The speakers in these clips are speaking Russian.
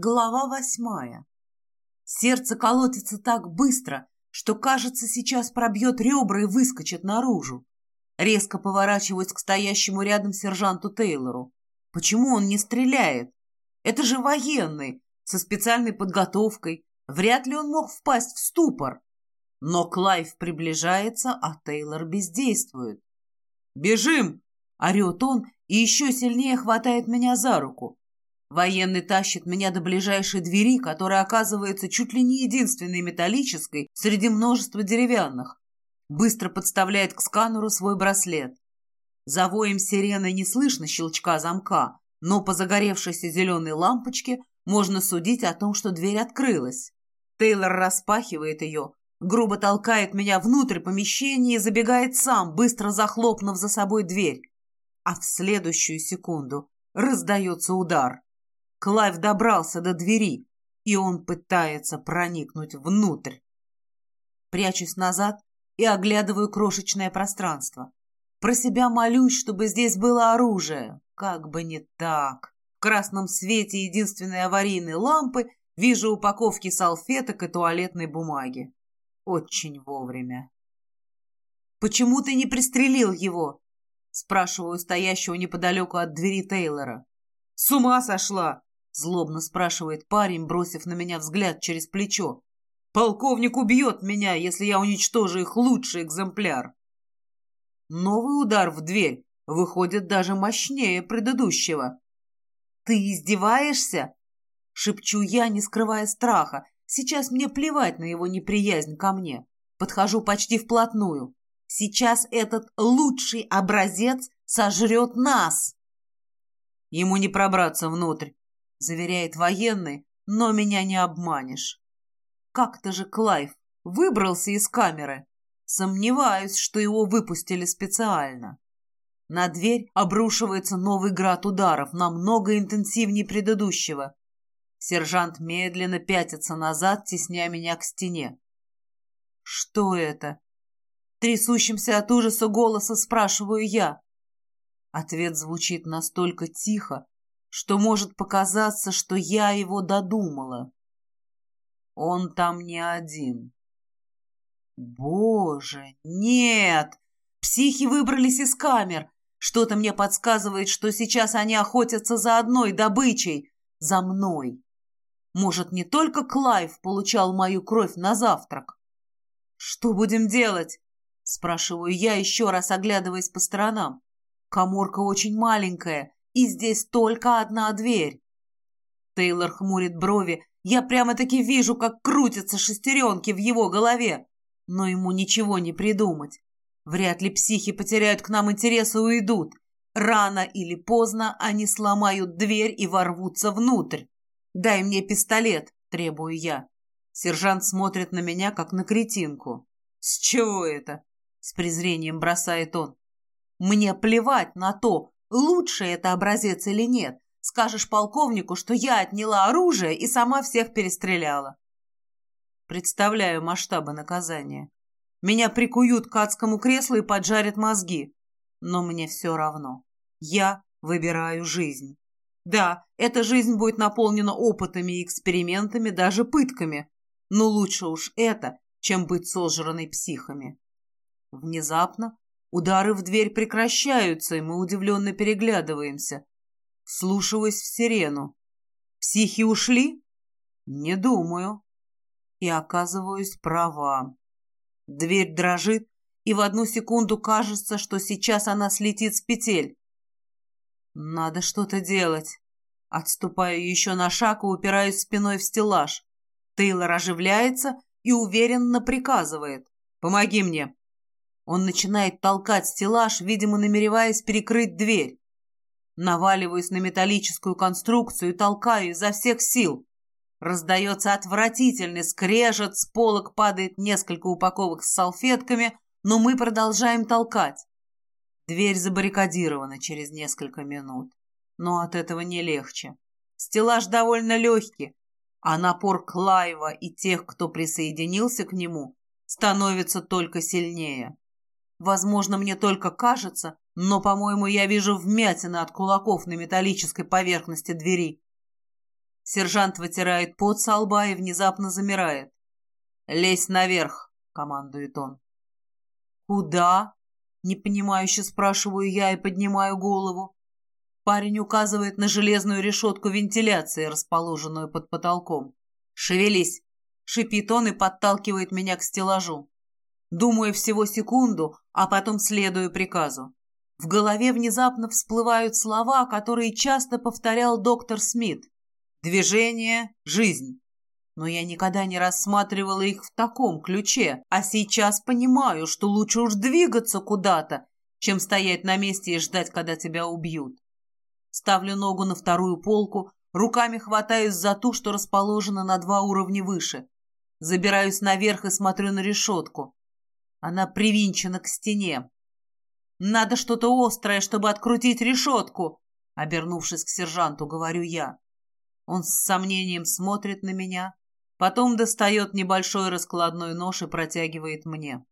Глава восьмая. Сердце колотится так быстро, что, кажется, сейчас пробьет ребра и выскочит наружу. Резко поворачиваюсь к стоящему рядом сержанту Тейлору. Почему он не стреляет? Это же военный, со специальной подготовкой. Вряд ли он мог впасть в ступор. Но Клайв приближается, а Тейлор бездействует. «Бежим!» — орет он и еще сильнее хватает меня за руку. Военный тащит меня до ближайшей двери, которая оказывается чуть ли не единственной металлической среди множества деревянных. Быстро подставляет к сканеру свой браслет. За воем сирены не слышно щелчка замка, но по загоревшейся зеленой лампочке можно судить о том, что дверь открылась. Тейлор распахивает ее, грубо толкает меня внутрь помещения и забегает сам, быстро захлопнув за собой дверь. А в следующую секунду раздается удар. Клайв добрался до двери, и он пытается проникнуть внутрь. Прячусь назад и оглядываю крошечное пространство. Про себя молюсь, чтобы здесь было оружие. Как бы не так. В красном свете единственной аварийной лампы вижу упаковки салфеток и туалетной бумаги. Очень вовремя. «Почему ты не пристрелил его?» Спрашиваю стоящего неподалеку от двери Тейлора. «С ума сошла!» Злобно спрашивает парень, бросив на меня взгляд через плечо. «Полковник убьет меня, если я уничтожу их лучший экземпляр!» Новый удар в дверь выходит даже мощнее предыдущего. «Ты издеваешься?» Шепчу я, не скрывая страха. Сейчас мне плевать на его неприязнь ко мне. Подхожу почти вплотную. Сейчас этот лучший образец сожрет нас. Ему не пробраться внутрь заверяет военный, но меня не обманешь. Как-то же Клайв выбрался из камеры. Сомневаюсь, что его выпустили специально. На дверь обрушивается новый град ударов, намного интенсивнее предыдущего. Сержант медленно пятится назад, тесня меня к стене. «Что это?» Трясущимся от ужаса голоса спрашиваю я. Ответ звучит настолько тихо, что может показаться, что я его додумала. Он там не один. Боже, нет! Психи выбрались из камер. Что-то мне подсказывает, что сейчас они охотятся за одной добычей, за мной. Может, не только Клайв получал мою кровь на завтрак? Что будем делать? Спрашиваю я, еще раз оглядываясь по сторонам. Коморка очень маленькая, и здесь только одна дверь. Тейлор хмурит брови. Я прямо-таки вижу, как крутятся шестеренки в его голове. Но ему ничего не придумать. Вряд ли психи потеряют к нам интерес и уйдут. Рано или поздно они сломают дверь и ворвутся внутрь. «Дай мне пистолет», — требую я. Сержант смотрит на меня, как на кретинку. «С чего это?» — с презрением бросает он. «Мне плевать на то, лучший это образец или нет. Скажешь полковнику, что я отняла оружие и сама всех перестреляла. Представляю масштабы наказания. Меня прикуют к адскому креслу и поджарят мозги. Но мне все равно. Я выбираю жизнь. Да, эта жизнь будет наполнена опытами и экспериментами, даже пытками. Но лучше уж это, чем быть сожранной психами. Внезапно Удары в дверь прекращаются, и мы удивленно переглядываемся. Слушаюсь в сирену. Психи ушли? Не думаю. И оказываюсь права. Дверь дрожит, и в одну секунду кажется, что сейчас она слетит с петель. Надо что-то делать. Отступаю еще на шаг и упираюсь спиной в стеллаж. Тейлор оживляется и уверенно приказывает. «Помоги мне!» Он начинает толкать стеллаж, видимо, намереваясь перекрыть дверь. Наваливаюсь на металлическую конструкцию и толкаю изо всех сил. Раздается отвратительный скрежет, с полок падает несколько упаковок с салфетками, но мы продолжаем толкать. Дверь забаррикадирована через несколько минут, но от этого не легче. Стеллаж довольно легкий, а напор Клайва и тех, кто присоединился к нему, становится только сильнее. Возможно, мне только кажется, но, по-моему, я вижу вмятины от кулаков на металлической поверхности двери. Сержант вытирает пот со лба и внезапно замирает. «Лезь наверх!» — командует он. «Куда?» — непонимающе спрашиваю я и поднимаю голову. Парень указывает на железную решетку вентиляции, расположенную под потолком. «Шевелись!» — шипит он и подталкивает меня к стеллажу. Думаю всего секунду, а потом следую приказу. В голове внезапно всплывают слова, которые часто повторял доктор Смит. «Движение – жизнь». Но я никогда не рассматривала их в таком ключе, а сейчас понимаю, что лучше уж двигаться куда-то, чем стоять на месте и ждать, когда тебя убьют. Ставлю ногу на вторую полку, руками хватаюсь за ту, что расположена на два уровня выше. Забираюсь наверх и смотрю на решетку. Она привинчена к стене. «Надо что-то острое, чтобы открутить решетку!» Обернувшись к сержанту, говорю я. Он с сомнением смотрит на меня, потом достает небольшой раскладной нож и протягивает мне.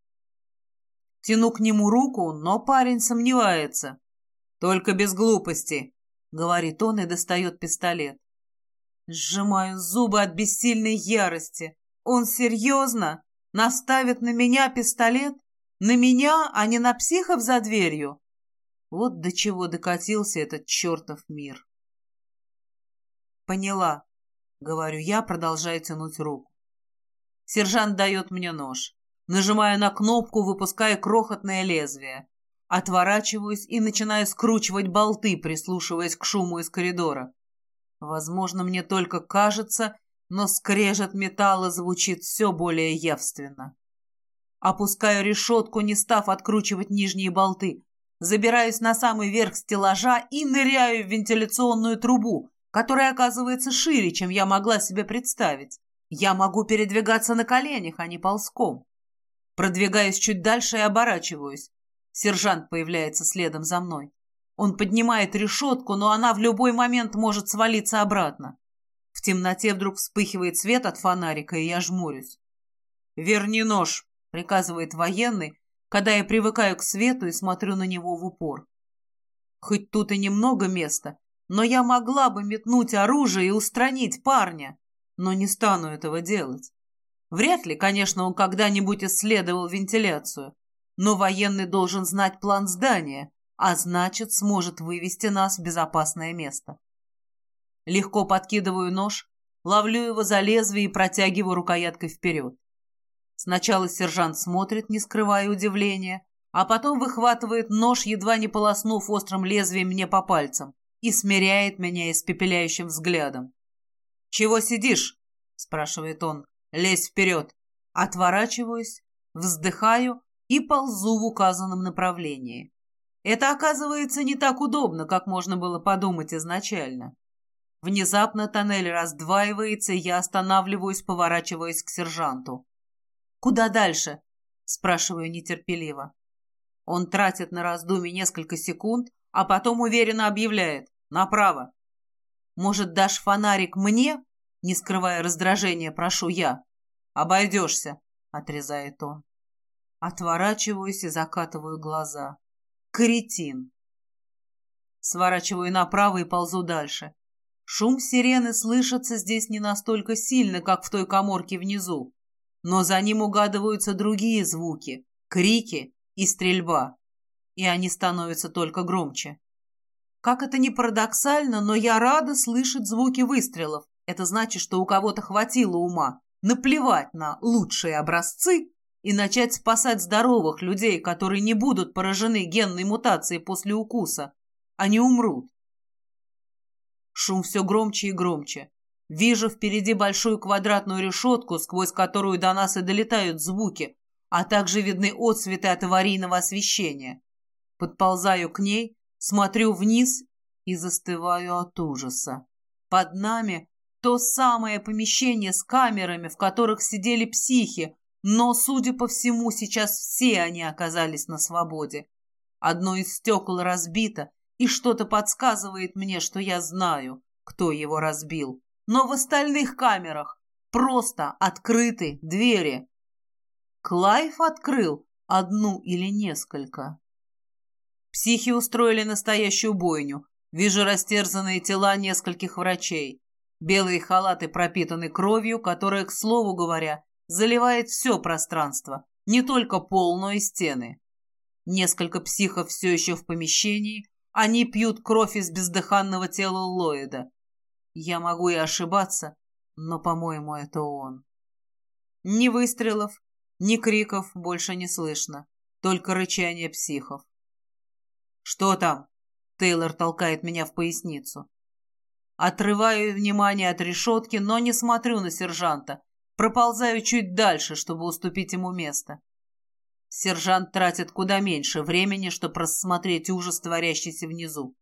Тяну к нему руку, но парень сомневается. «Только без глупости», — говорит он и достает пистолет. Сжимаю зубы от бессильной ярости. Он серьезно? Наставит на меня пистолет? На меня, а не на психов за дверью? Вот до чего докатился этот чертов мир. Поняла, говорю я, продолжая тянуть руку. Сержант дает мне нож. Нажимаю на кнопку, выпуская крохотное лезвие. Отворачиваюсь и начинаю скручивать болты, прислушиваясь к шуму из коридора. Возможно, мне только кажется, но скрежет металла звучит все более явственно. Опускаю решетку, не став откручивать нижние болты. Забираюсь на самый верх стеллажа и ныряю в вентиляционную трубу, которая оказывается шире, чем я могла себе представить. Я могу передвигаться на коленях, а не ползком. Продвигаюсь чуть дальше и оборачиваюсь. Сержант появляется следом за мной. Он поднимает решетку, но она в любой момент может свалиться обратно. В темноте вдруг вспыхивает свет от фонарика, и я жмурюсь. «Верни нож», — приказывает военный, когда я привыкаю к свету и смотрю на него в упор. Хоть тут и немного места, но я могла бы метнуть оружие и устранить парня, но не стану этого делать. Вряд ли, конечно, он когда-нибудь исследовал вентиляцию, но военный должен знать план здания, а значит, сможет вывести нас в безопасное место. Легко подкидываю нож, ловлю его за лезвие и протягиваю рукояткой вперед. Сначала сержант смотрит, не скрывая удивления, а потом выхватывает нож, едва не полоснув острым лезвием мне по пальцам, и смиряет меня испепеляющим взглядом. «Чего сидишь?» – спрашивает он. «Лезь вперед!» Отворачиваюсь, вздыхаю и ползу в указанном направлении. Это оказывается не так удобно, как можно было подумать изначально. Внезапно тоннель раздваивается, я останавливаюсь, поворачиваясь к сержанту. «Куда дальше?» – спрашиваю нетерпеливо. Он тратит на раздумье несколько секунд, а потом уверенно объявляет «Направо». «Может, дашь фонарик мне?» – не скрывая раздражения, прошу я. «Обойдешься», – отрезает он. Отворачиваюсь и закатываю глаза. Кретин. Сворачиваю направо и ползу дальше. Шум сирены слышится здесь не настолько сильно, как в той коморке внизу, но за ним угадываются другие звуки, крики и стрельба, и они становятся только громче. Как это ни парадоксально, но я рада слышать звуки выстрелов. Это значит, что у кого-то хватило ума наплевать на лучшие образцы и начать спасать здоровых людей, которые не будут поражены генной мутацией после укуса. Они умрут. Шум все громче и громче. Вижу впереди большую квадратную решетку, сквозь которую до нас и долетают звуки, а также видны отсветы от аварийного освещения. Подползаю к ней, смотрю вниз и застываю от ужаса. Под нами то самое помещение с камерами, в которых сидели психи, но, судя по всему, сейчас все они оказались на свободе. Одно из стекол разбито, и что-то подсказывает мне, что я знаю, кто его разбил. Но в остальных камерах просто открыты двери. Клайв открыл одну или несколько. Психи устроили настоящую бойню. Вижу растерзанные тела нескольких врачей. Белые халаты пропитаны кровью, которая, к слову говоря, заливает все пространство, не только пол, но и стены. Несколько психов все еще в помещении, они пьют кровь из бездыханного тела Ллойда. Я могу и ошибаться, но, по-моему, это он. Ни выстрелов, ни криков больше не слышно, только рычание психов. «Что там?» — Тейлор толкает меня в поясницу. Отрываю внимание от решетки, но не смотрю на сержанта. Проползаю чуть дальше, чтобы уступить ему место. Сержант тратит куда меньше времени, чтобы рассмотреть ужас, творящийся внизу.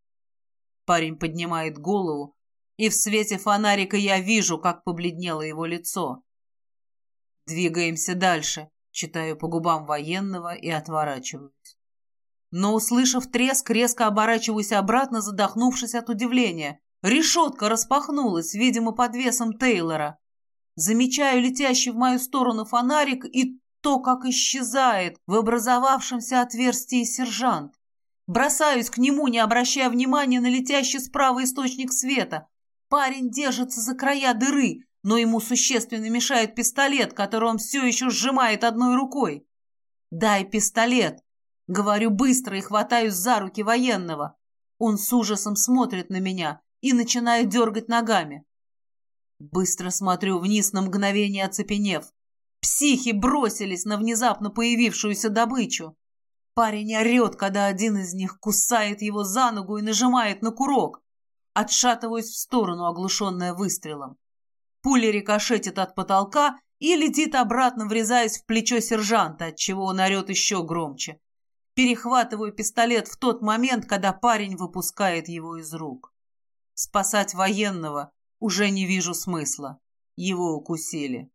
Парень поднимает голову, и в свете фонарика я вижу, как побледнело его лицо. Двигаемся дальше, читаю по губам военного и отворачиваюсь. Но, услышав треск, резко оборачиваюсь обратно, задохнувшись от удивления. Решетка распахнулась, видимо, под весом Тейлора. Замечаю летящий в мою сторону фонарик и то, как исчезает в образовавшемся отверстии сержант. Бросаюсь к нему, не обращая внимания на летящий справа источник света. Парень держится за края дыры, но ему существенно мешает пистолет, который он все еще сжимает одной рукой. «Дай пистолет!» Говорю быстро и хватаюсь за руки военного. Он с ужасом смотрит на меня и начинает дергать ногами. Быстро смотрю вниз на мгновение оцепенев. Психи бросились на внезапно появившуюся добычу. Парень орет, когда один из них кусает его за ногу и нажимает на курок. Отшатываюсь в сторону, оглушенная выстрелом. Пуля рикошетит от потолка и летит обратно, врезаясь в плечо сержанта, отчего он орет еще громче. Перехватываю пистолет в тот момент, когда парень выпускает его из рук. Спасать военного уже не вижу смысла. Его укусили.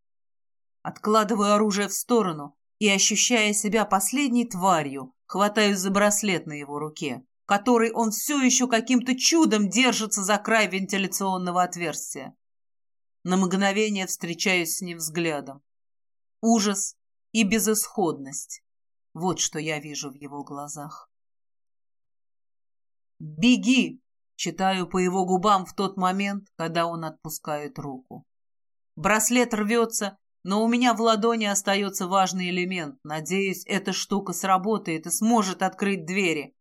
Откладываю оружие в сторону и, ощущая себя последней тварью, хватаюсь за браслет на его руке, который он все еще каким-то чудом держится за край вентиляционного отверстия. На мгновение встречаюсь с ним взглядом. Ужас и безысходность. Вот что я вижу в его глазах. «Беги!» — читаю по его губам в тот момент, когда он отпускает руку. Браслет рвется, но у меня в ладони остается важный элемент. Надеюсь, эта штука сработает и сможет открыть двери.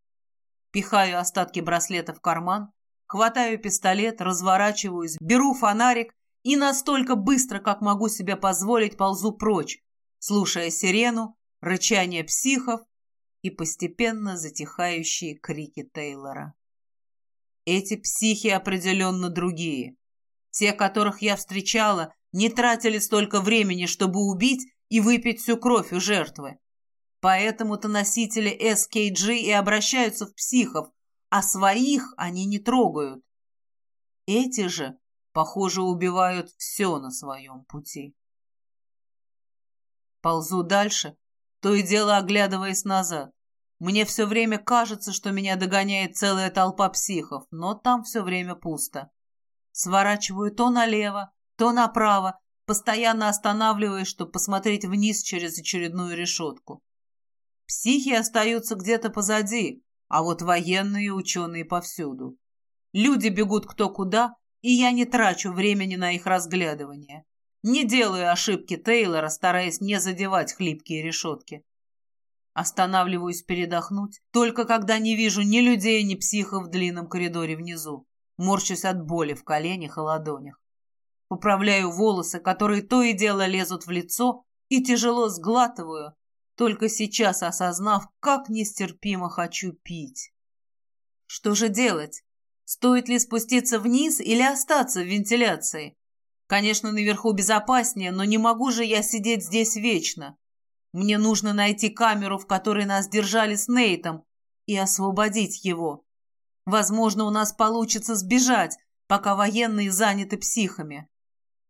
Пихаю остатки браслета в карман, хватаю пистолет, разворачиваюсь, беру фонарик и настолько быстро, как могу себе позволить, ползу прочь, слушая сирену, рычание психов и постепенно затихающие крики Тейлора. Эти психи определенно другие. Те, которых я встречала, не тратили столько времени, чтобы убить и выпить всю кровь у жертвы. Поэтому-то носители SKG и обращаются в психов, а своих они не трогают. Эти же, похоже, убивают все на своем пути. Ползу дальше, то и дело оглядываясь назад. Мне все время кажется, что меня догоняет целая толпа психов, но там все время пусто. Сворачиваю то налево, то направо, постоянно останавливаясь, чтобы посмотреть вниз через очередную решетку. Психи остаются где-то позади, а вот военные и ученые повсюду. Люди бегут кто куда, и я не трачу времени на их разглядывание. Не делаю ошибки Тейлора, стараясь не задевать хлипкие решетки. Останавливаюсь передохнуть, только когда не вижу ни людей, ни психов в длинном коридоре внизу. Морщусь от боли в коленях и ладонях. Поправляю волосы, которые то и дело лезут в лицо, и тяжело сглатываю, только сейчас осознав, как нестерпимо хочу пить. Что же делать? Стоит ли спуститься вниз или остаться в вентиляции? Конечно, наверху безопаснее, но не могу же я сидеть здесь вечно. Мне нужно найти камеру, в которой нас держали с Нейтом, и освободить его. Возможно, у нас получится сбежать, пока военные заняты психами.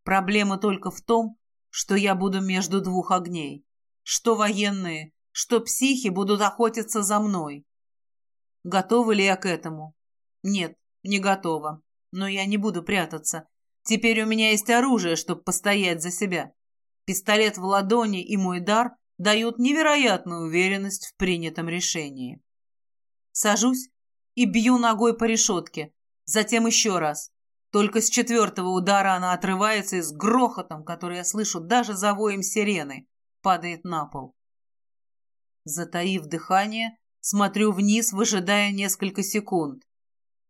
Проблема только в том, что я буду между двух огней. Что военные, что психи будут охотиться за мной. Готова ли я к этому? Нет, не готова. Но я не буду прятаться. Теперь у меня есть оружие, чтобы постоять за себя. Пистолет в ладони и мой дар дают невероятную уверенность в принятом решении. Сажусь и бью ногой по решетке, затем еще раз. Только с четвертого удара она отрывается и с грохотом, который я слышу даже за воем сирены, падает на пол. Затаив дыхание, смотрю вниз, выжидая несколько секунд.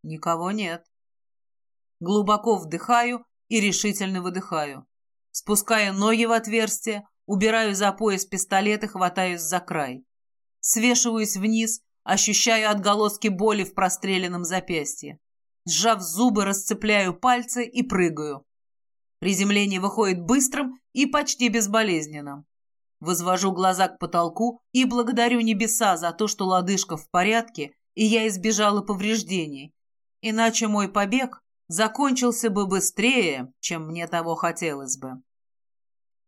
Никого нет. Глубоко вдыхаю и решительно выдыхаю. Спускаю ноги в отверстие, убираю за пояс пистолет и хватаюсь за край. Свешиваюсь вниз, ощущаю отголоски боли в простреленном запястье. Сжав зубы, расцепляю пальцы и прыгаю. Приземление выходит быстрым и почти безболезненным. Возвожу глаза к потолку и благодарю небеса за то, что лодыжка в порядке, и я избежала повреждений. Иначе мой побег закончился бы быстрее, чем мне того хотелось бы.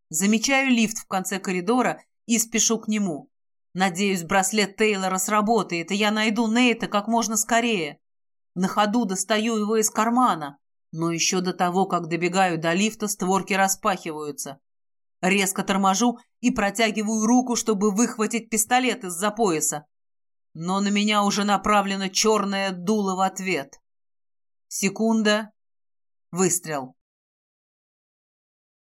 Замечаю лифт в конце коридора и спешу к нему. Надеюсь, браслет Тейлора сработает, и я найду Нейта как можно скорее. На ходу достаю его из кармана, но еще до того, как добегаю до лифта, створки распахиваются. Резко торможу и протягиваю руку, чтобы выхватить пистолет из-за пояса. Но на меня уже направлено черное дуло в ответ. Секунда. Выстрел.